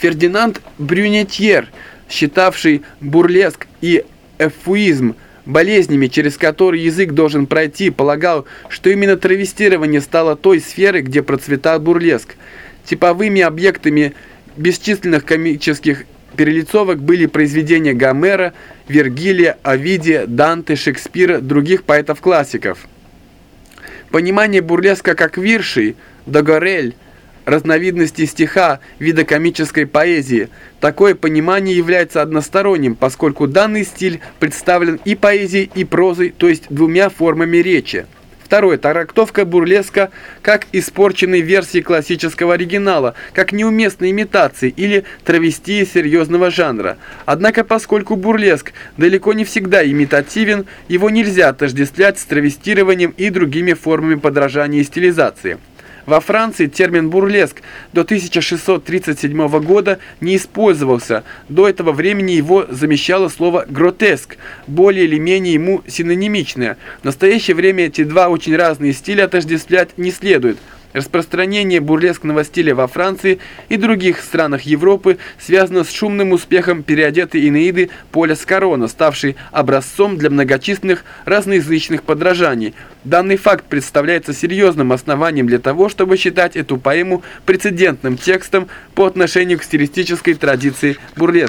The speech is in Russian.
Фердинанд Брюнетьер, считавший бурлеск и эфуизм болезнями, через которые язык должен пройти, полагал, что именно травестирование стало той сферой, где процветал бурлеск. Типовыми объектами бесчисленных комических перелицовок были произведения Гомера, Вергилия, Овидия, Данте, Шекспира, других поэтов-классиков. Понимание бурлеска как виршей, Дагорель, разновидности стиха, вида комической поэзии. Такое понимание является односторонним, поскольку данный стиль представлен и поэзией, и прозой, то есть двумя формами речи. Второе. Трактовка бурлеска как испорченной версии классического оригинала, как неуместной имитации или травестии серьезного жанра. Однако, поскольку бурлеск далеко не всегда имитативен, его нельзя отождествлять с травестированием и другими формами подражания и стилизации. Во Франции термин «бурлеск» до 1637 года не использовался. До этого времени его замещало слово «гротеск», более или менее ему синонимичное. В настоящее время эти два очень разные стиля отождествлять не следует – Распространение бурлескного стиля во Франции и других странах Европы связано с шумным успехом переодетой Инеиды Поля Скорона, ставшей образцом для многочисленных разноязычных подражаний. Данный факт представляется серьезным основанием для того, чтобы считать эту поэму прецедентным текстом по отношению к стилистической традиции бурлеска.